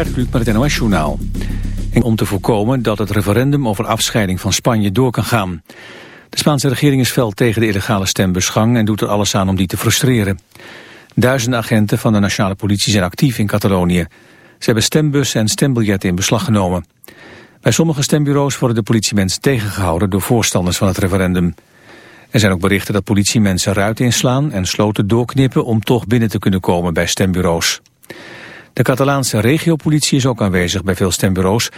Met het NOS-journaal. Om te voorkomen dat het referendum over afscheiding van Spanje door kan gaan. De Spaanse regering is fel tegen de illegale stembusgang en doet er alles aan om die te frustreren. Duizenden agenten van de nationale politie zijn actief in Catalonië. Ze hebben stembussen en stembiljetten in beslag genomen. Bij sommige stembureaus worden de politiemensen tegengehouden door voorstanders van het referendum. Er zijn ook berichten dat politiemensen ruiten inslaan en sloten doorknippen om toch binnen te kunnen komen bij stembureaus. De Catalaanse regiopolitie is ook aanwezig bij veel stembureaus,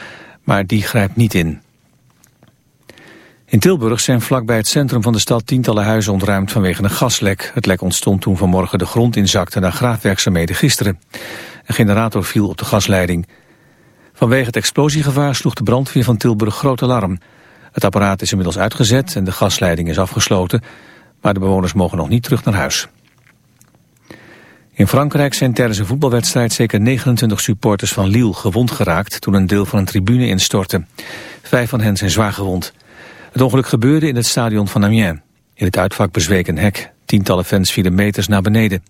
maar die grijpt niet in. In Tilburg zijn vlakbij het centrum van de stad tientallen huizen ontruimd vanwege een gaslek. Het lek ontstond toen vanmorgen de grond inzakte na graafwerkzaamheden gisteren. Een generator viel op de gasleiding. Vanwege het explosiegevaar sloeg de brandweer van Tilburg groot alarm. Het apparaat is inmiddels uitgezet en de gasleiding is afgesloten, maar de bewoners mogen nog niet terug naar huis. In Frankrijk zijn tijdens een voetbalwedstrijd zeker 29 supporters van Lille gewond geraakt toen een deel van een tribune instortte. Vijf van hen zijn zwaar gewond. Het ongeluk gebeurde in het stadion van Amiens. In het uitvak bezweek een hek. Tientallen fans vielen meters naar beneden.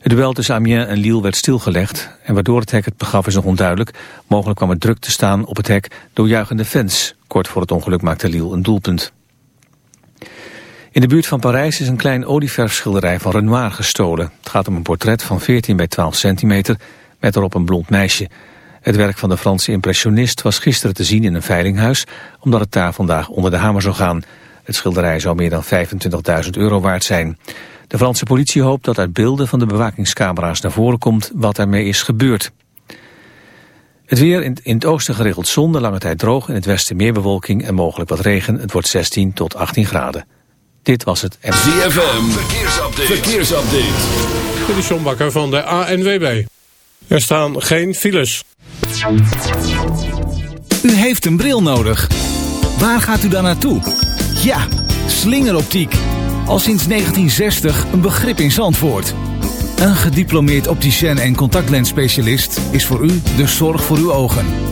Het duel tussen Amiens en Lille werd stilgelegd en waardoor het hek het begaf is nog onduidelijk. Mogelijk kwam het druk te staan op het hek door juichende fans. Kort voor het ongeluk maakte Lille een doelpunt. In de buurt van Parijs is een klein olieverfschilderij van Renoir gestolen. Het gaat om een portret van 14 bij 12 centimeter met erop een blond meisje. Het werk van de Franse impressionist was gisteren te zien in een veilinghuis... omdat het daar vandaag onder de hamer zou gaan. Het schilderij zou meer dan 25.000 euro waard zijn. De Franse politie hoopt dat uit beelden van de bewakingscamera's naar voren komt wat ermee is gebeurd. Het weer in, het oosten geregeld zon, lange tijd droog, in het westen meer bewolking en mogelijk wat regen. Het wordt 16 tot 18 graden. Dit was het. ZFM, verkeersupdate. verkeersupdate. Dit is John Bakker van de ANWB. Er staan geen files. U heeft een bril nodig. Waar gaat u dan naartoe? Ja, slingeroptiek. Al sinds 1960 een begrip in Zandvoort. Een gediplomeerd opticien en contactlensspecialist is voor u de zorg voor uw ogen.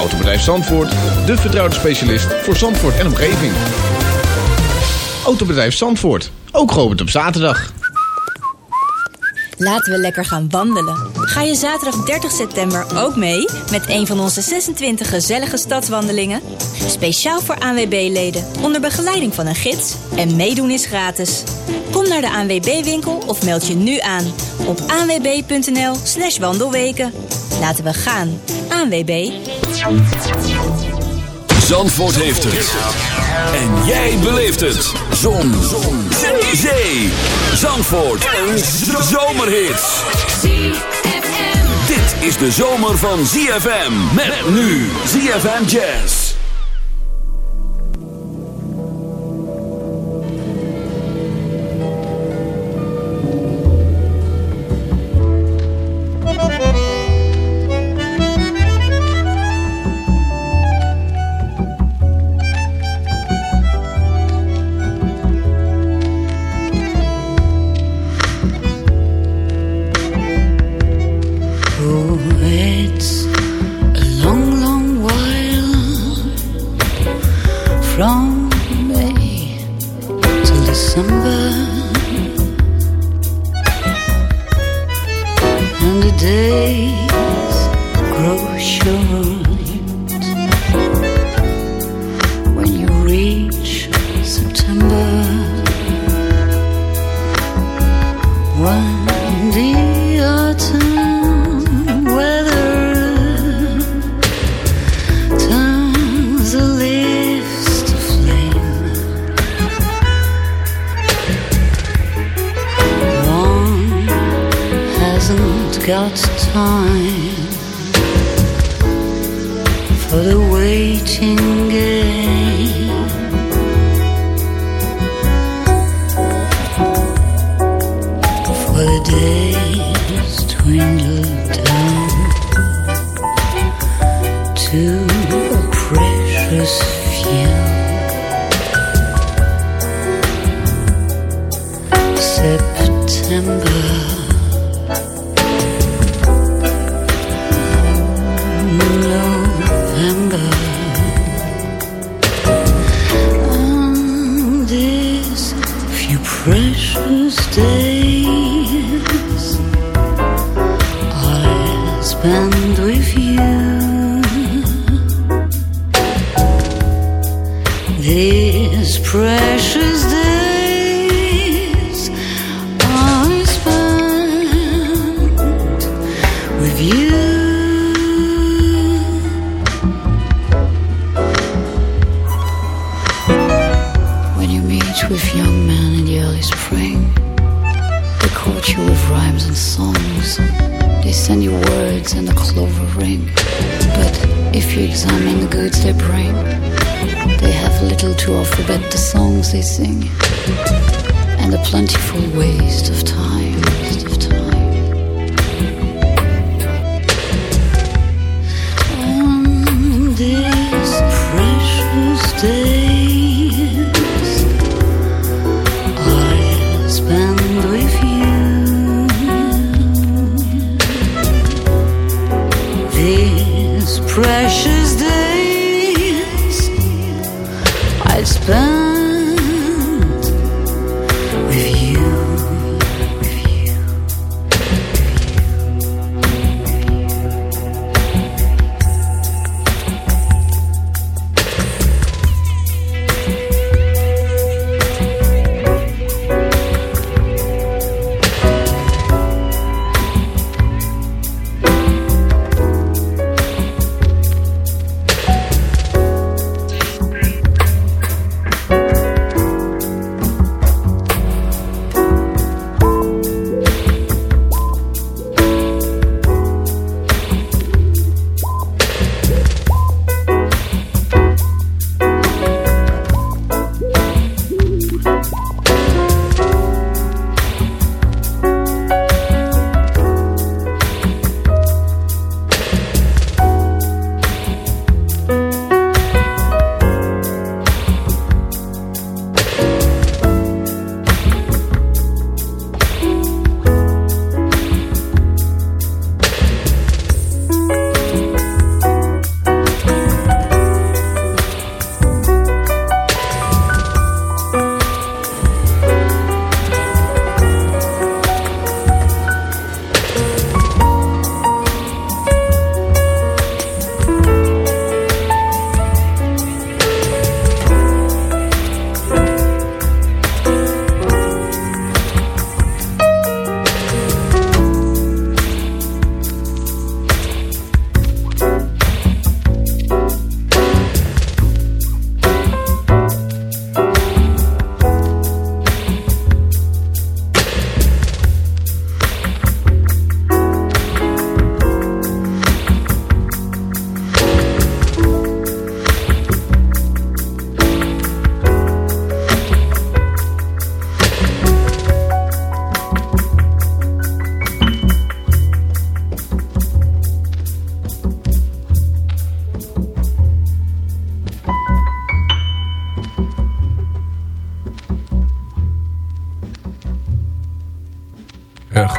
Autobedrijf Zandvoort, de vertrouwde specialist voor Zandvoort en omgeving. Autobedrijf Zandvoort, ook geopend op zaterdag. Laten we lekker gaan wandelen. Ga je zaterdag 30 september ook mee met een van onze 26 gezellige stadswandelingen? Speciaal voor ANWB-leden, onder begeleiding van een gids. En meedoen is gratis. Naar de ANWB-winkel of meld je nu aan op anwb.nl slash wandelweken. Laten we gaan. ANWB. Zandvoort heeft het. En jij beleeft het. Zon. Zon. Zee. Zee. Zandvoort. Een zomerhit. Dit is de zomer van ZFM. Met nu ZFM Jazz.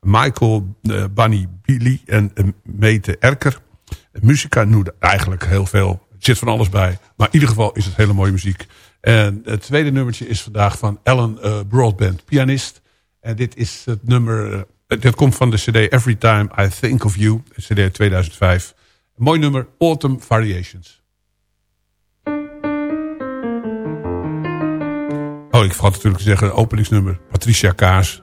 Michael uh, Bunny Billy en uh, Mete Erker. Muzika noemde eigenlijk heel veel. Er zit van alles bij. Maar in ieder geval is het hele mooie muziek. En het tweede nummertje is vandaag van Ellen uh, Broadband, pianist. En dit is het nummer dit komt van de cd Every Time I Think of You. cd 2005. Een mooi nummer, Autumn Variations. Oh, ik vergat natuurlijk te zeggen, openingsnummer. Patricia Kaas,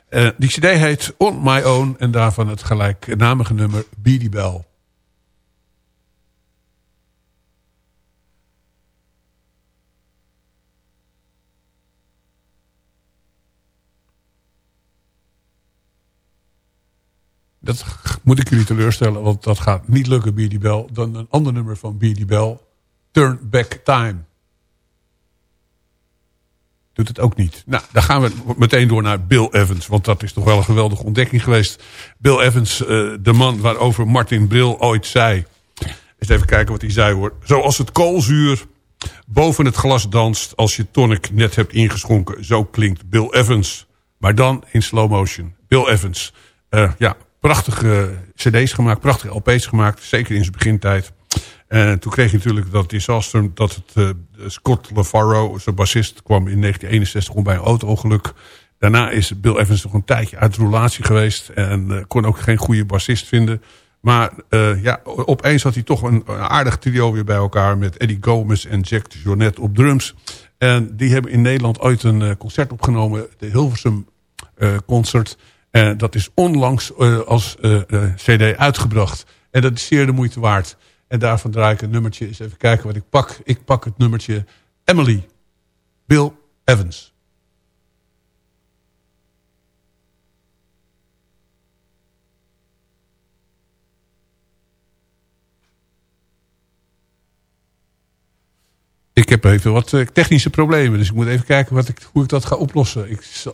Uh, die cd heet On My Own en daarvan het gelijknamige nummer Beady Bell. Dat moet ik jullie teleurstellen, want dat gaat niet lukken, Beady Bell. Dan een ander nummer van Beady Bell, Turn Back Time doet het ook niet. Nou, dan gaan we meteen door naar Bill Evans. Want dat is toch wel een geweldige ontdekking geweest. Bill Evans, uh, de man waarover Martin Brill ooit zei. Eens even kijken wat hij zei hoor. Zoals het koolzuur boven het glas danst als je tonic net hebt ingeschonken. Zo klinkt Bill Evans. Maar dan in slow motion. Bill Evans. Uh, ja, prachtige cd's gemaakt, prachtige LP's gemaakt. Zeker in zijn begintijd. En toen kreeg je natuurlijk dat disaster dat het, uh, Scott LaFaro, zijn bassist, kwam in 1961 om bij een auto-ongeluk. Daarna is Bill Evans nog een tijdje uit relatie geweest en uh, kon ook geen goede bassist vinden. Maar uh, ja, opeens had hij toch een, een, aardig trio weer bij elkaar met Eddie Gomez en Jack Jonet op drums. En die hebben in Nederland ooit een concert opgenomen, de Hilversum Concert. En dat is onlangs als cd uitgebracht. En dat is zeer de moeite waard. En daarvan draai ik een nummertje. Eens even kijken wat ik pak. Ik pak het nummertje Emily. Bill Evans. Ik heb even wat eh, technische problemen. Dus ik moet even kijken wat ik, hoe ik dat ga oplossen. Ik, zo.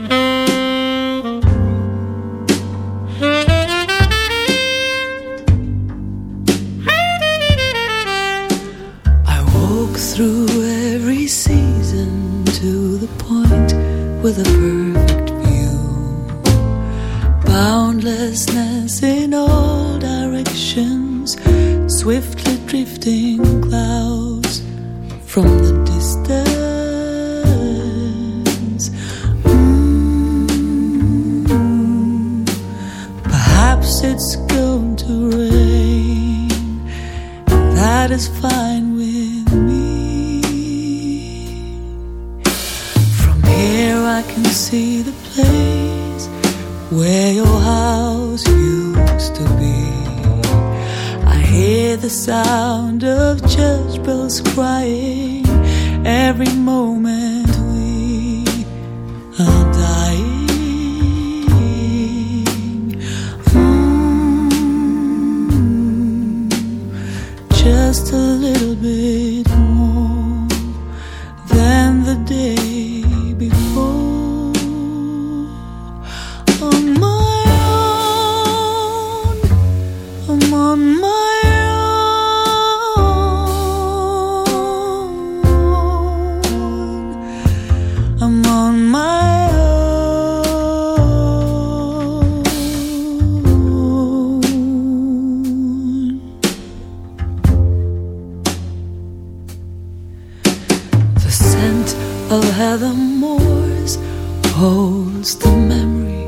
Holds the memory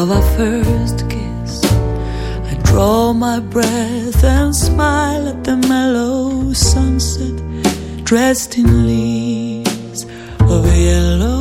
of our first kiss. I draw my breath and smile at the mellow sunset dressed in leaves of yellow.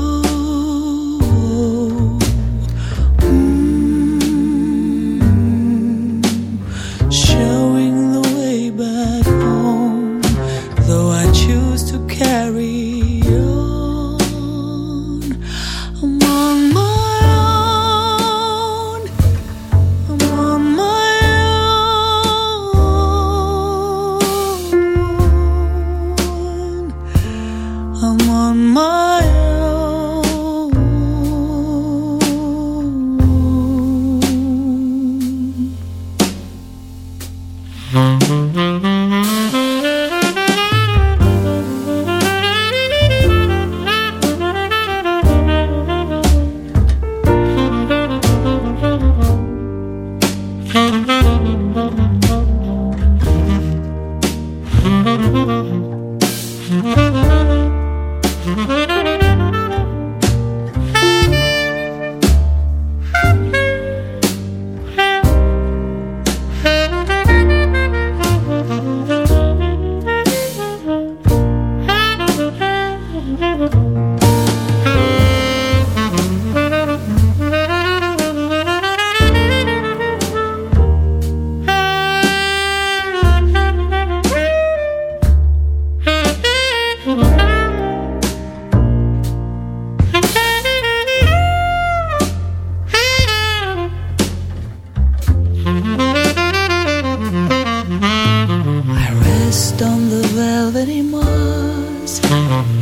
on the velvety moss.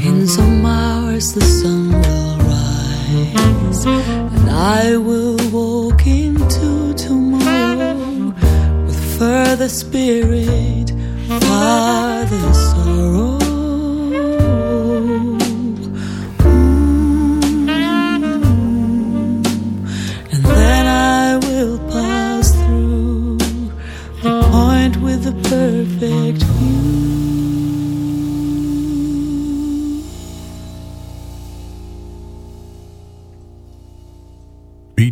In some hours the sun will rise, and I will walk into tomorrow with further spirit, farther soul.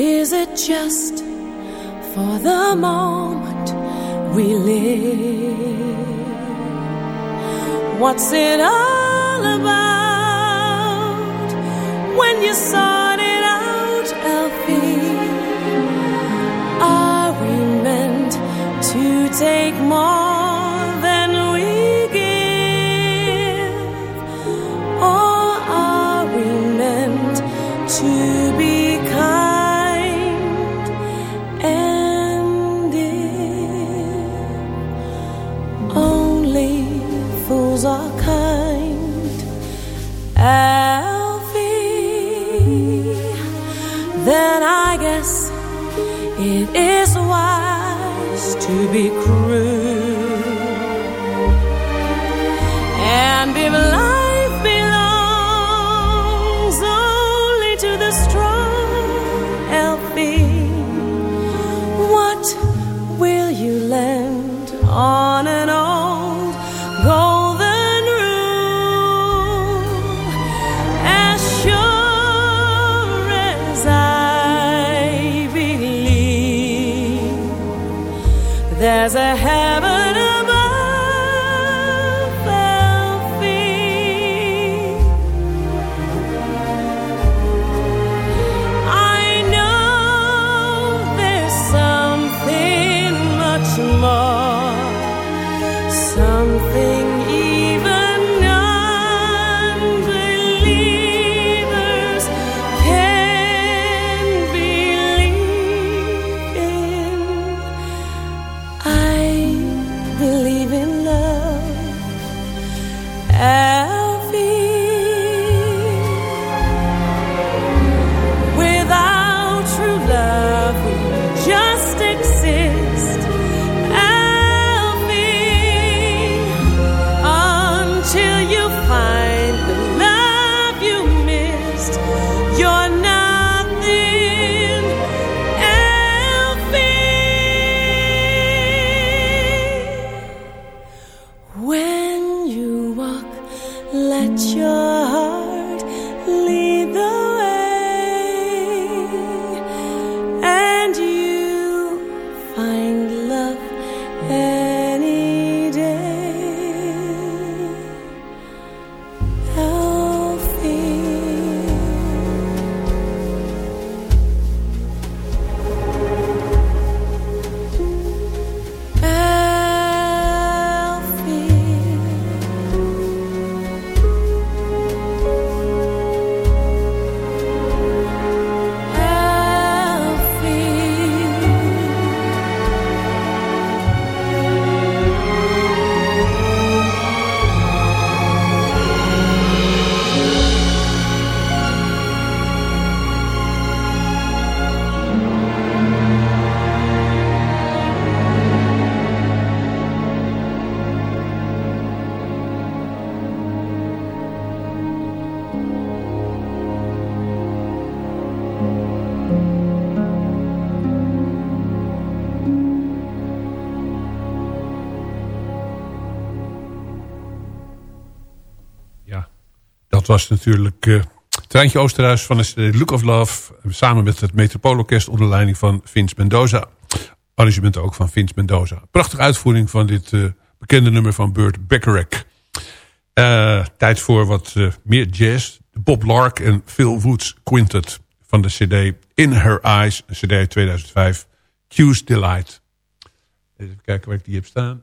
Is it just for the moment we live? What's it all about? When you sought it out, Elfie, are we meant to take more? Was natuurlijk uh, Treintje Oosterhuis van de Look of Love. Samen met het Metropoolorkest onder leiding van Vince Mendoza. Arrangement ook van Vince Mendoza. Prachtige uitvoering van dit uh, bekende nummer van Burt Bacharach. Tijd voor wat meer jazz. Bob Lark en Phil Woods Quintet van de cd In Her Eyes. cd 2005. Q's Delight. Even kijken waar ik die heb staan.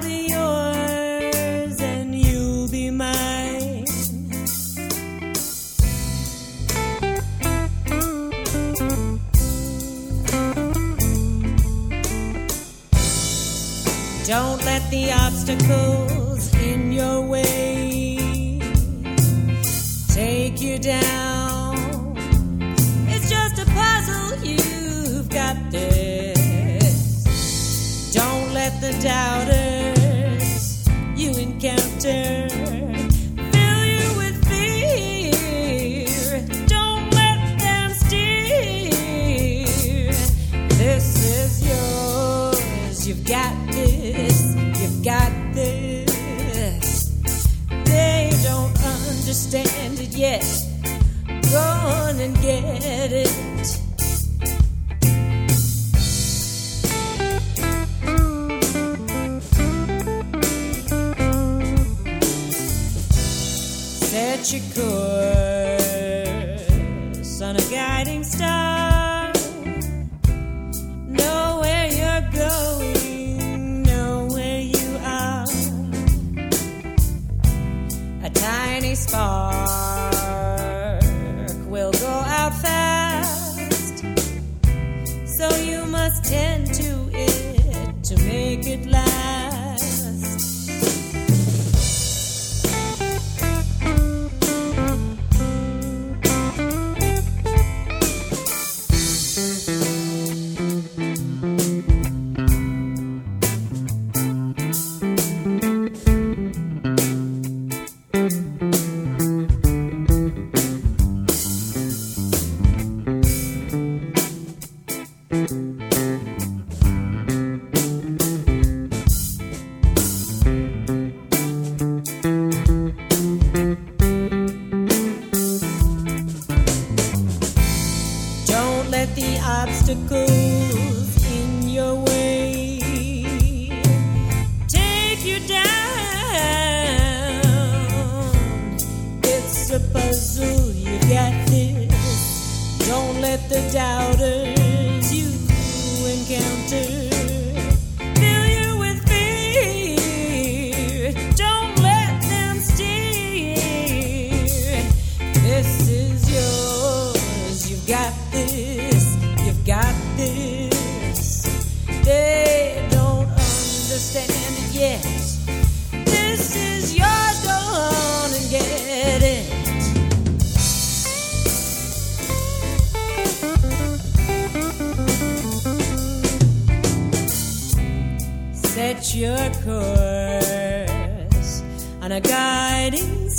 Don't let the obstacles in your way take you down. It's just a puzzle, you've got this. Don't let the doubters it yet. Go on and get it. Set your course obstacles in your way take you down. It's a puzzle, you got this. Don't let the doubters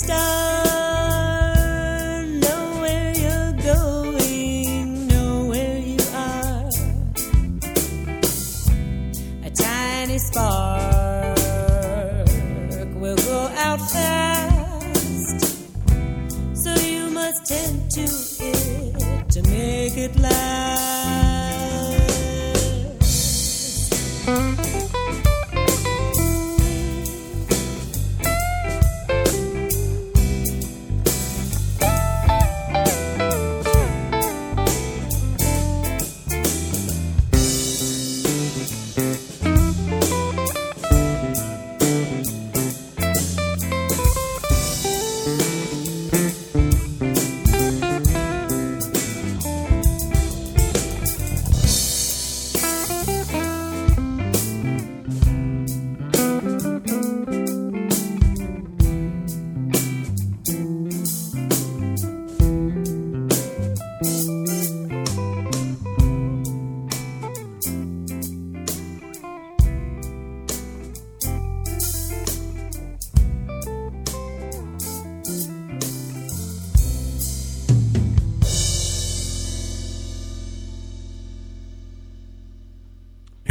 star. Know where you're going, know where you are. A tiny spark will go out fast, so you must tend to it to make it last.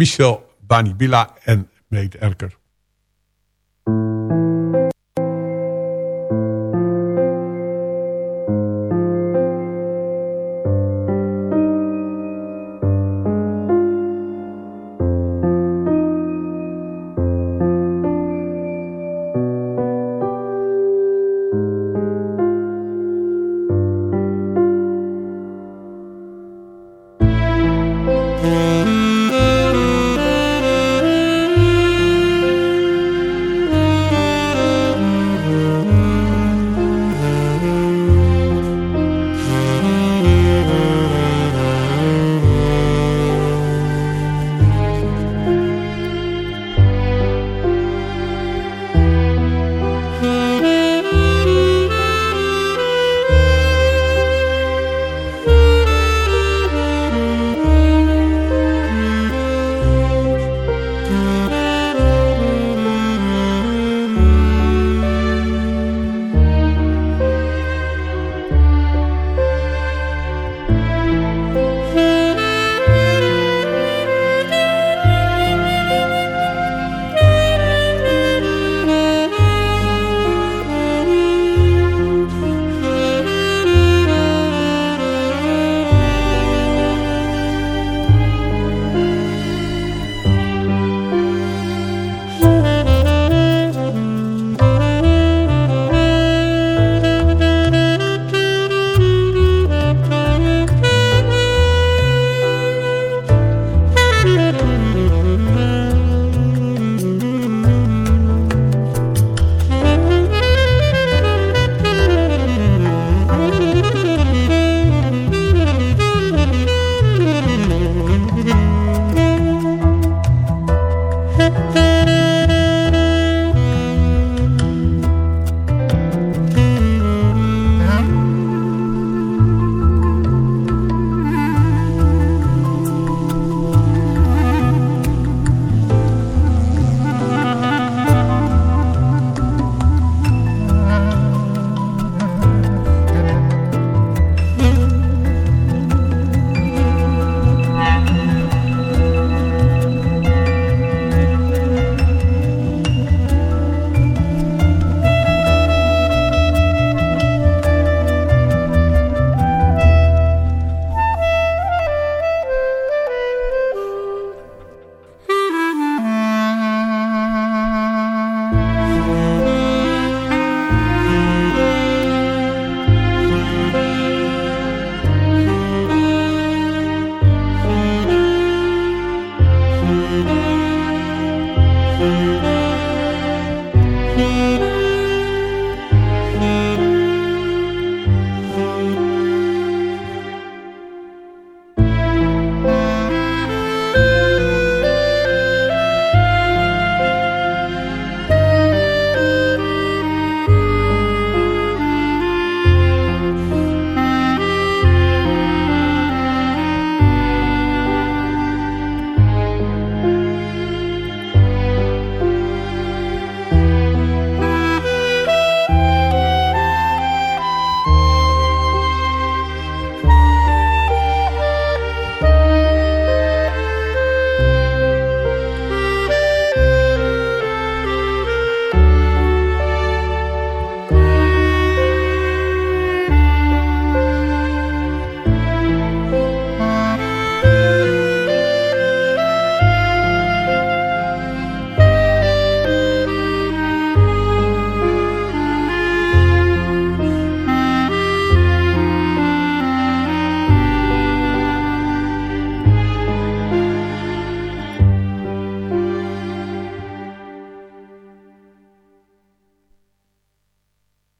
Michel Banibila en Meet Erker.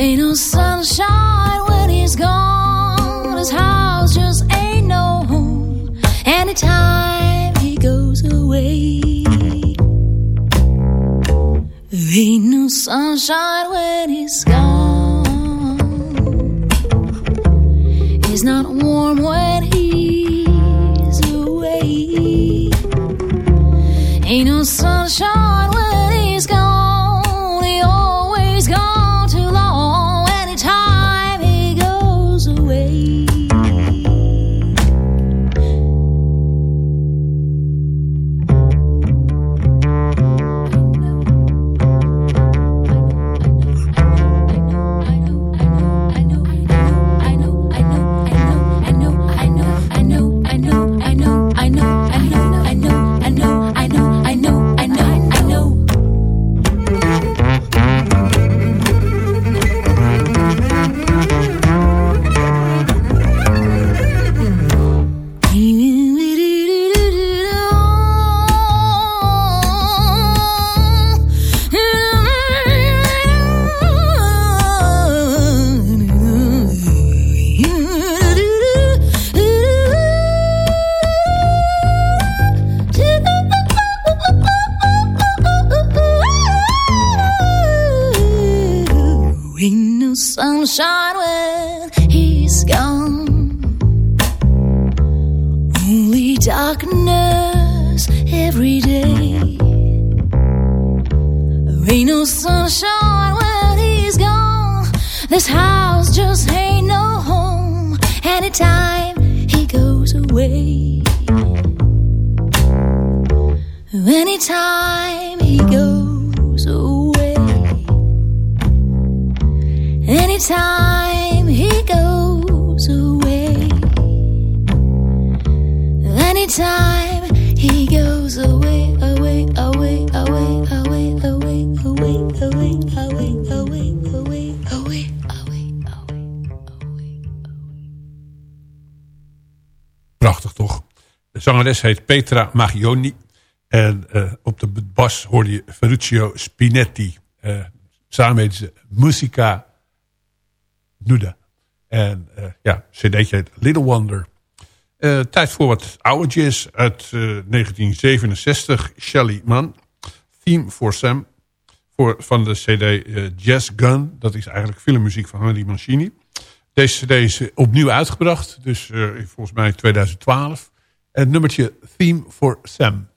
Ain't no sunshine when he's gone. His house just ain't no home. Anytime he goes away, ain't no sunshine when he's gone. He's not warm when zangeres heet Petra Magioni. En uh, op de bas hoorde je Ferruccio Spinetti. Uh, samen heet ze Musica Nuda. En uh, ja, cd'tje heet Little Wonder. tijd voor wat oude jazz uit 1967. Shelly Mann. Theme for Sam. Voor, van de cd Jazz Gun. Dat is eigenlijk filmmuziek van Henry Mancini. Deze cd is opnieuw uitgebracht. Dus volgens mij 2012. Het nummertje Theme for Sam.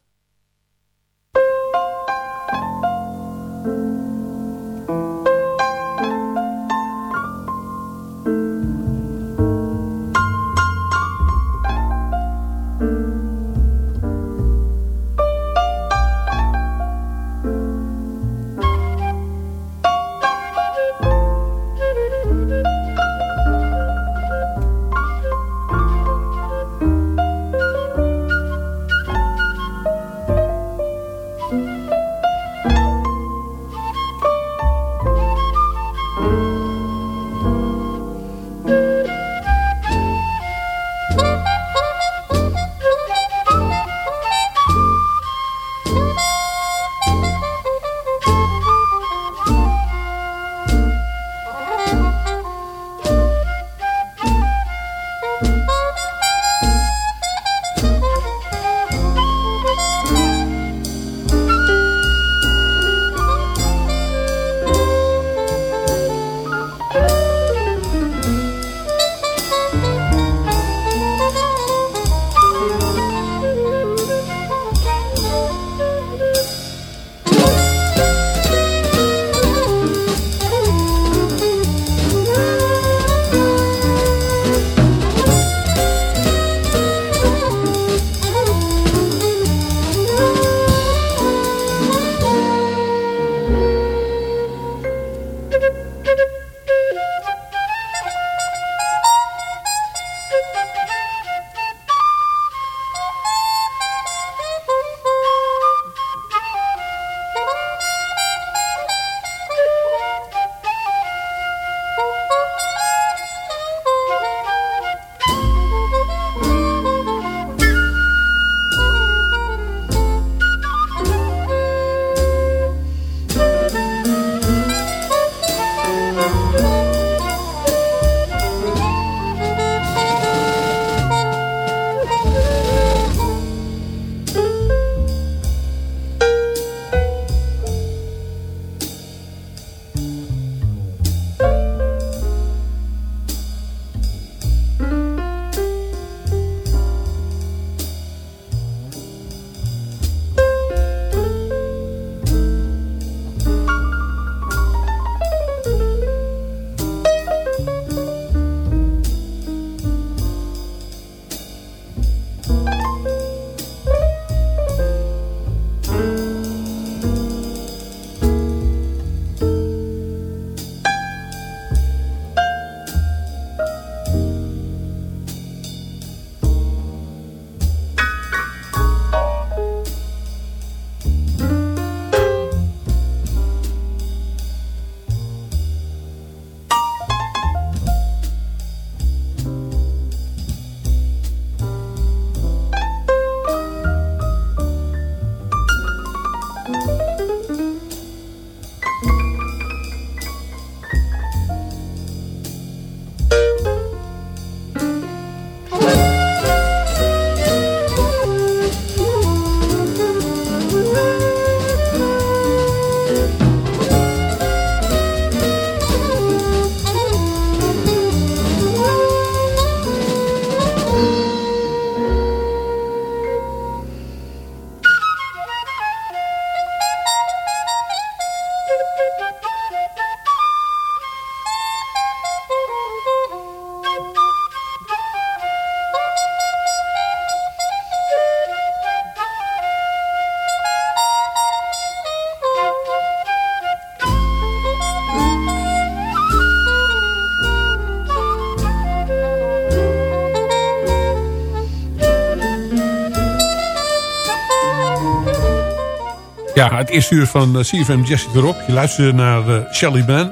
Ja, het eerste uur van uh, CFM Jesse erop. Je luistert naar uh, Shelly Man.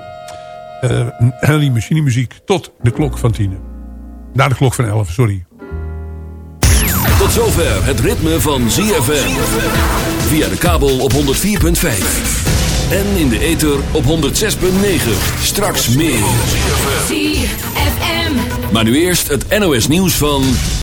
Uh, Henry Machine muziek tot de klok van tien. Na de klok van elf, sorry. Tot zover het ritme van ZFM. Via de kabel op 104.5. En in de ether op 106.9. Straks meer. ZFM. Maar nu eerst het NOS nieuws van...